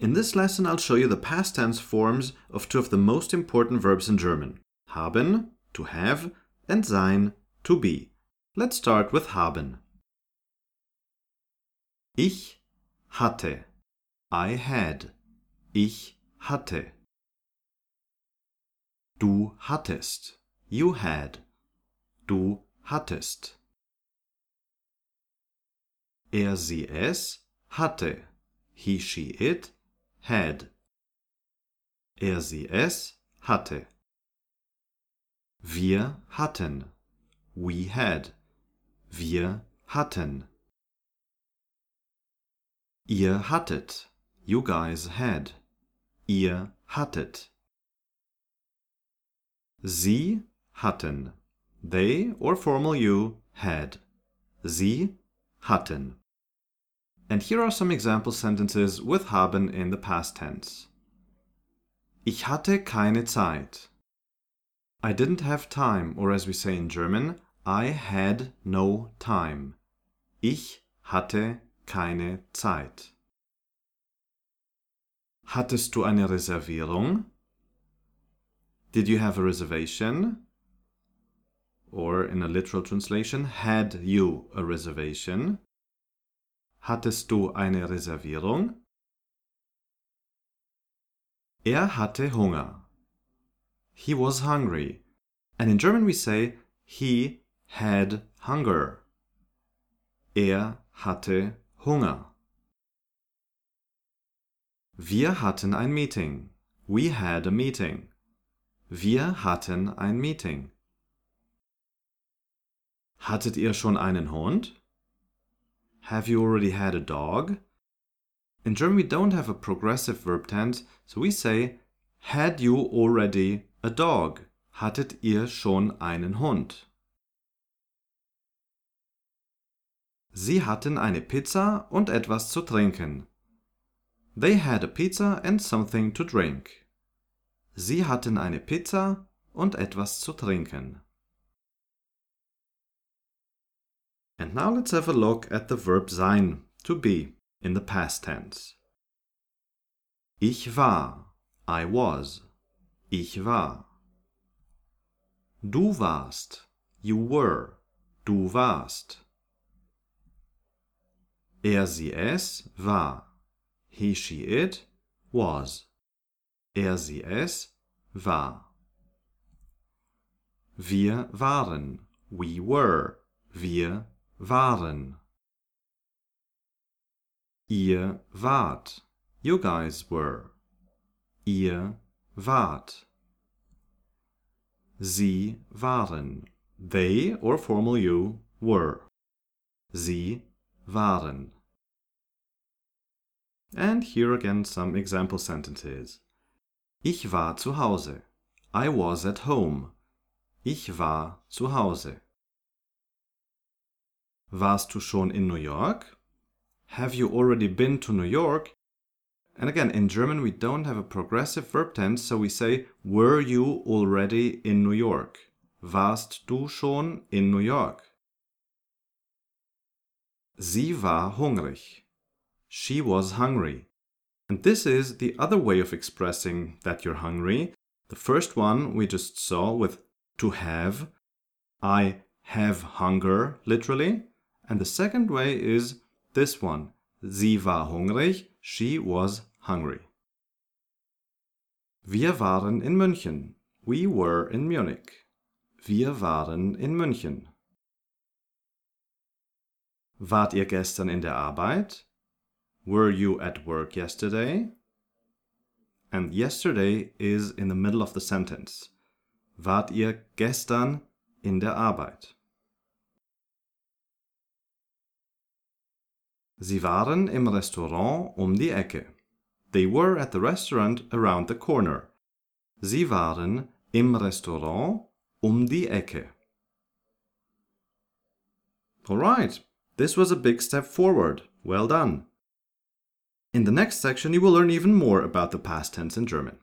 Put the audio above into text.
In this lesson, I'll show you the past tense forms of two of the most important verbs in German. Haben, to have, and sein, to be. Let's start with haben. Ich hatte. I had. Ich hatte. Du hattest. You had. Du hattest. Er, sie, es hatte. He, she, it had. Er, sie, es hatte. Wir hatten. We had. Wir hatten. Ihr hattet. You guys had. Ihr hattet. Sie hatten. They or formal you had. Sie hatten. And here are some example sentences with haben in the past tense. Ich hatte keine Zeit. I didn't have time, or as we say in German, I had no time. Ich hatte keine Zeit. Hattest du eine Reservierung? Did you have a reservation? Or in a literal translation, had you a reservation? Hattest du eine Reservierung? Er hatte Hunger. He was hungry. And in German we say he had hunger. Er hatte Hunger. Wir hatten ein Meeting. We had a meeting. Wir hatten ein Meeting. Hattet ihr schon einen Hund? Have you already had a dog? In German, we don't have a progressive verb tense, so we say, Had you already a dog? Hattet ihr schon einen Hund? Sie hatten eine Pizza und etwas zu trinken. They had a pizza and something to drink. Sie hatten eine Pizza und etwas zu trinken. And now let's have a look at the verb sein, to be, in the past tense. Ich war, I was. Ich war. Du warst, you were. Du warst. Er, sie, es war. He, she, it was. Er, sie, es war. Wir waren. We were. Wir waren. Ihr wart. You guys were. Ihr wart. Sie waren. They or formal you were. Sie waren. And here again some example sentences. Ich war zu Hause. I was at home. Ich war zu Hause. Warst du schon in New York? Have you already been to New York? And again, in German, we don't have a progressive verb tense, so we say, Were you already in New York? Warst du schon in New York? Sie war hungrig. She was hungry. And this is the other way of expressing that you're hungry. The first one we just saw with to have. I have hunger, literally. And the second way is this one. Sie war hungrig, she was hungry. Wir waren in München. We were in Munich. Wir waren in München. Wart ihr gestern in der Arbeit? Were you at work yesterday? And yesterday is in the middle of the sentence. Wart ihr gestern in der Arbeit? Sie waren im Restaurant um die Ecke. They were at the restaurant around the corner. Sie waren im Restaurant um die Ecke. Alright, this was a big step forward. Well done. In the next section, you will learn even more about the past tense in German.